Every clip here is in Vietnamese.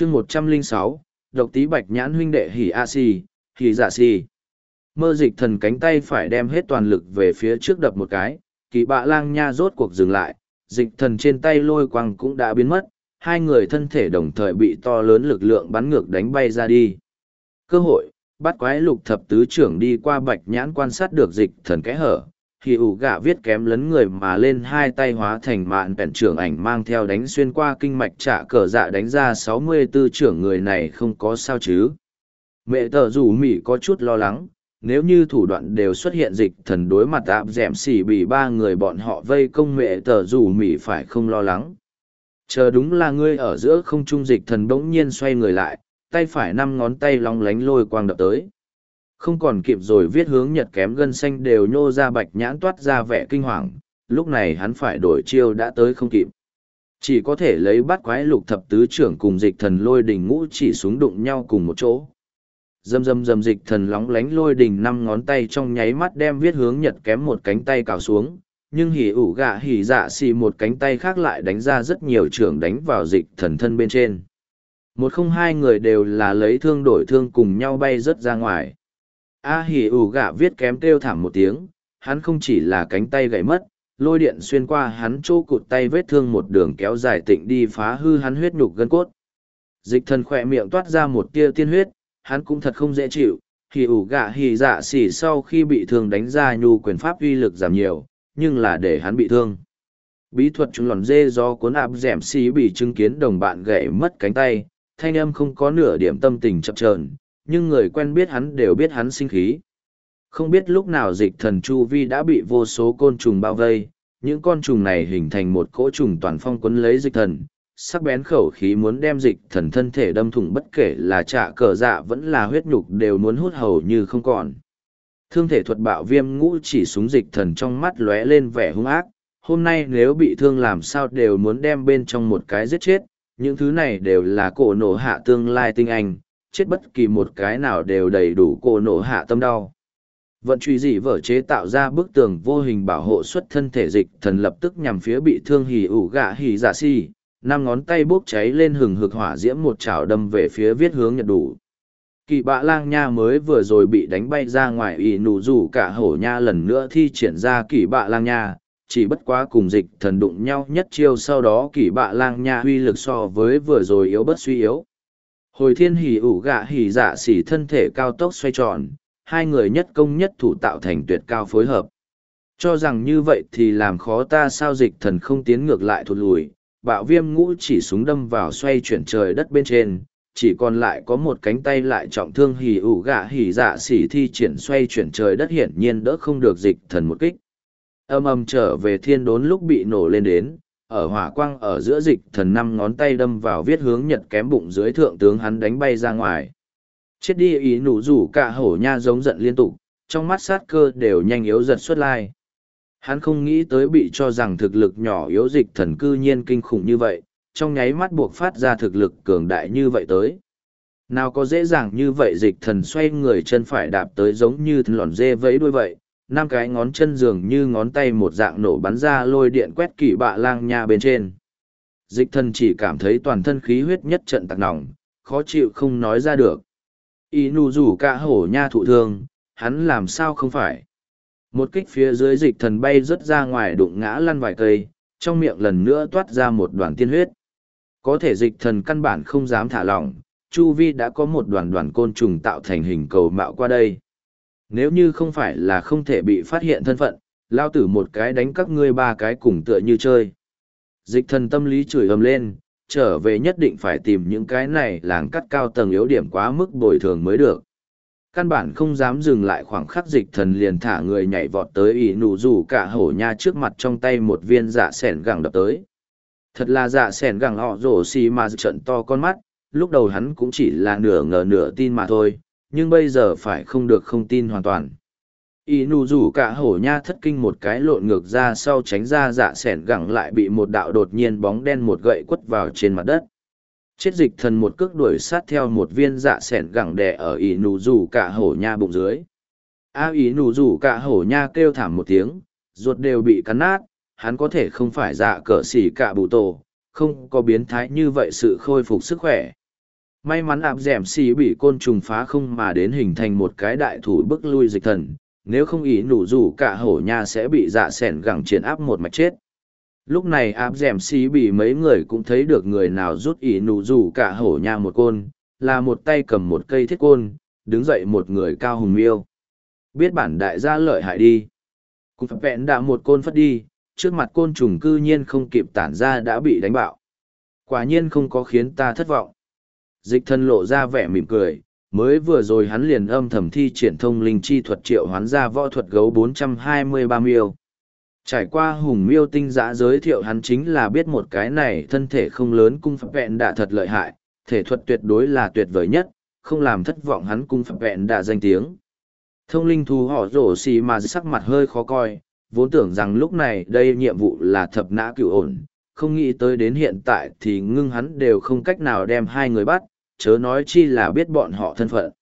chương một trăm linh sáu, độc tí bạch nhãn huynh đệ hỉ a si hỉ dạ si mơ dịch thần cánh tay phải đem hết toàn lực về phía trước đập một cái, kỳ bạ lang nha rốt cuộc dừng lại, dịch thần trên tay lôi quăng cũng đã biến mất, hai người thân thể đồng thời bị to lớn lực lượng bắn ngược đánh bay ra đi. Cơ hội, bắt quái lục thập tứ trưởng đi qua bạch nhãn quan sát được dịch thần kẽ hở hì ủ gạ viết kém lấn người mà lên hai tay hóa thành mạn bẹn trưởng ảnh mang theo đánh xuyên qua kinh mạch trả cờ dạ đánh ra sáu mươi tư trưởng người này không có sao chứ. Mẹ tờ rủ mỹ có chút lo lắng, nếu như thủ đoạn đều xuất hiện dịch thần đối mặt áp dẻm xỉ bị ba người bọn họ vây công mẹ tờ rủ mỹ phải không lo lắng. Chờ đúng là ngươi ở giữa không trung dịch thần bỗng nhiên xoay người lại, tay phải năm ngón tay long lánh lôi quang đập tới không còn kịp rồi viết hướng nhật kém gân xanh đều nhô ra bạch nhãn toát ra vẻ kinh hoàng, lúc này hắn phải đổi chiêu đã tới không kịp. Chỉ có thể lấy bắt quái lục thập tứ trưởng cùng dịch thần lôi đình ngũ chỉ xuống đụng nhau cùng một chỗ. Dầm dầm dầm dịch thần lóng lánh lôi đình năm ngón tay trong nháy mắt đem viết hướng nhật kém một cánh tay cào xuống, nhưng hỉ ủ gạ hỉ dạ xì một cánh tay khác lại đánh ra rất nhiều trưởng đánh vào dịch thần thân bên trên. Một không hai người đều là lấy thương đổi thương cùng nhau bay rớt ra ngoài. A hỉ ủ gạ viết kém kêu thảm một tiếng, hắn không chỉ là cánh tay gãy mất, lôi điện xuyên qua hắn chỗ cụt tay vết thương một đường kéo dài tịnh đi phá hư hắn huyết nhục gân cốt. Dịch thần khỏe miệng toát ra một tia tiên huyết, hắn cũng thật không dễ chịu, hỉ ủ gạ hỉ dạ xỉ sau khi bị thương đánh ra nhu quyền pháp uy lực giảm nhiều, nhưng là để hắn bị thương. Bí thuật trúng lòn dê do cuốn áp dẻm xỉ bị chứng kiến đồng bạn gãy mất cánh tay, thanh âm không có nửa điểm tâm tình chập chờn nhưng người quen biết hắn đều biết hắn sinh khí. Không biết lúc nào dịch thần Chu Vi đã bị vô số côn trùng bao vây, những con trùng này hình thành một cỗ trùng toàn phong quấn lấy dịch thần, sắc bén khẩu khí muốn đem dịch thần thân thể đâm thủng bất kể là trạ cờ dạ vẫn là huyết nhục đều muốn hút hầu như không còn. Thương thể thuật bạo viêm ngũ chỉ súng dịch thần trong mắt lóe lên vẻ hung ác, hôm nay nếu bị thương làm sao đều muốn đem bên trong một cái giết chết, những thứ này đều là cổ nổ hạ tương lai tinh anh, chết bất kỳ một cái nào đều đầy đủ cô nổ hạ tâm đau. Vận truy dị vở chế tạo ra bức tường vô hình bảo hộ xuất thân thể dịch thần lập tức nhằm phía bị thương hỉ ủ gạ hỉ dạ giả si, năm ngón tay bốc cháy lên hừng hực hỏa diễm một chảo đâm về phía viết hướng nhật đủ. Kỳ bạ lang nha mới vừa rồi bị đánh bay ra ngoài ỉ nụ rủ cả hổ nha lần nữa thi triển ra kỳ bạ lang nha, chỉ bất quá cùng dịch thần đụng nhau nhất chiêu sau đó kỳ bạ lang nha uy lực so với vừa rồi yếu bất suy yếu hồi thiên hỉ ủ gạ hỉ dạ xỉ thân thể cao tốc xoay tròn, hai người nhất công nhất thủ tạo thành tuyệt cao phối hợp. Cho rằng như vậy thì làm khó ta sao dịch thần không tiến ngược lại thụt lùi, bạo viêm ngũ chỉ súng đâm vào xoay chuyển trời đất bên trên, chỉ còn lại có một cánh tay lại trọng thương hỉ ủ gạ hỉ dạ xỉ thi triển xoay chuyển trời đất hiển nhiên đỡ không được dịch thần một kích. Âm âm trở về thiên đốn lúc bị nổ lên đến ở hỏa quang ở giữa dịch thần năm ngón tay đâm vào viết hướng nhật kém bụng dưới thượng tướng hắn đánh bay ra ngoài. Chết đi ý nụ rủ cả hổ nha giống giận liên tục, trong mắt sát cơ đều nhanh yếu giật xuất lai. Hắn không nghĩ tới bị cho rằng thực lực nhỏ yếu dịch thần cư nhiên kinh khủng như vậy, trong nháy mắt buộc phát ra thực lực cường đại như vậy tới. Nào có dễ dàng như vậy dịch thần xoay người chân phải đạp tới giống như lòn dê vẫy đuôi vậy năm cái ngón chân dường như ngón tay một dạng nổ bắn ra lôi điện quét kỵ bạ lang nha bên trên. Dịch thần chỉ cảm thấy toàn thân khí huyết nhất trận tạc nòng, khó chịu không nói ra được. Y nụ rủ cả hổ nha thụ thương, hắn làm sao không phải. Một kích phía dưới dịch thần bay rớt ra ngoài đụng ngã lăn vài cây, trong miệng lần nữa toát ra một đoàn tiên huyết. Có thể dịch thần căn bản không dám thả lỏng, chu vi đã có một đoàn đoàn côn trùng tạo thành hình cầu mạo qua đây. Nếu như không phải là không thể bị phát hiện thân phận, lao tử một cái đánh các ngươi ba cái cùng tựa như chơi. Dịch thần tâm lý chửi ầm lên, trở về nhất định phải tìm những cái này làng cắt cao tầng yếu điểm quá mức bồi thường mới được. Căn bản không dám dừng lại khoảng khắc dịch thần liền thả người nhảy vọt tới ỷ nụ rủ cả hổ nha trước mặt trong tay một viên dạ sẻn gẳng đập tới. Thật là dạ sẻn gẳng họ rổ xì mà trận to con mắt, lúc đầu hắn cũng chỉ là nửa ngờ nửa tin mà thôi, nhưng bây giờ phải không được không tin hoàn toàn. Y nụ rủ cả hổ nha thất kinh một cái lộn ngược ra sau tránh ra dạ s ẻ n gẳng lại bị một đạo đột nhiên bóng đen một gậy quất vào trên mặt đất. Chết dịch thần một cước đuổi sát theo một viên dạ s ẻ n gẳng đè ở y nụ rủ cả hổ nha bụng dưới. A y nụ rủ cả hổ nha kêu thảm một tiếng, ruột đều bị cắn nát, hắn có thể không phải dạ cỡ xỉ cả bụ tổ, không có biến thái như vậy sự khôi phục sức khỏe. May mắn áp dẻm xì bị côn trùng phá không mà đến hình thành một cái đại thủ bức lui dịch thần, nếu không ý nủ rủ cả hổ nha sẽ bị dạ sẻn gẳng triển áp một mạch chết. Lúc này áp dẻm xì bị mấy người cũng thấy được người nào rút ý nủ rủ cả hổ nha một côn, là một tay cầm một cây thiết côn, đứng dậy một người cao hùng miêu. Biết bản đại gia lợi hại đi. Cũng phật vẹn đã một côn phất đi, trước mặt côn trùng cư nhiên không kịp tản ra đã bị đánh bạo. Quả nhiên không có khiến ta thất vọng. Dịch thân lộ ra vẻ mỉm cười, mới vừa rồi hắn liền âm thầm thi triển thông linh chi thuật triệu hoán ra võ thuật gấu 423 miêu. Trải qua hùng miêu tinh giã giới thiệu hắn chính là biết một cái này thân thể không lớn cung phật vẹn đã thật lợi hại, thể thuật tuyệt đối là tuyệt vời nhất, không làm thất vọng hắn cung phật vẹn đã danh tiếng. Thông linh thú họ rổ xì mà sắc mặt hơi khó coi, vốn tưởng rằng lúc này đây nhiệm vụ là thập nã cựu ổn, không nghĩ tới đến hiện tại thì ngưng hắn đều không cách nào đem hai người bắt, chớ nói chi là biết bọn họ thân phận.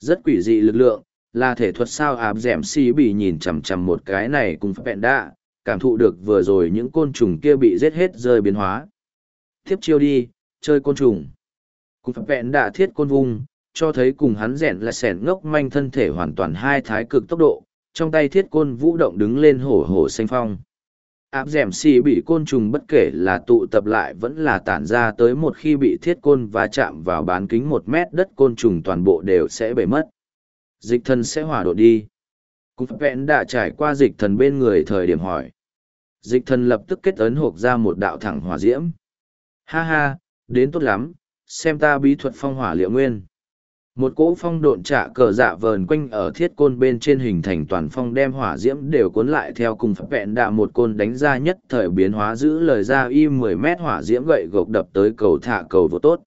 Rất quỷ dị lực lượng, là thể thuật sao áp dẻm si bị nhìn chằm chằm một cái này cùng phép đạ, cảm thụ được vừa rồi những côn trùng kia bị giết hết rơi biến hóa. Tiếp chiêu đi, chơi côn trùng. Cùng phép đạ thiết côn vung, cho thấy cùng hắn rẻn là sẻn ngốc manh thân thể hoàn toàn hai thái cực tốc độ, trong tay thiết côn vũ động đứng lên hổ hổ xanh phong. Áp dẻm xì bị côn trùng bất kể là tụ tập lại vẫn là tản ra tới một khi bị thiết côn và chạm vào bán kính một mét đất côn trùng toàn bộ đều sẽ bể mất. Dịch thần sẽ hỏa đột đi. Cục vẹn đã trải qua dịch thần bên người thời điểm hỏi. Dịch thần lập tức kết ấn hộp ra một đạo thẳng hỏa diễm. Ha ha, đến tốt lắm, xem ta bí thuật phong hỏa liệu nguyên một cỗ phong độn trạ cờ dạ vờn quanh ở thiết côn bên trên hình thành toàn phong đem hỏa diễm đều cuốn lại theo cùng phép vẹn đạ một côn đánh ra nhất thời biến hóa giữ lời ra y mười mét hỏa diễm gậy gộc đập tới cầu thả cầu vô tốt.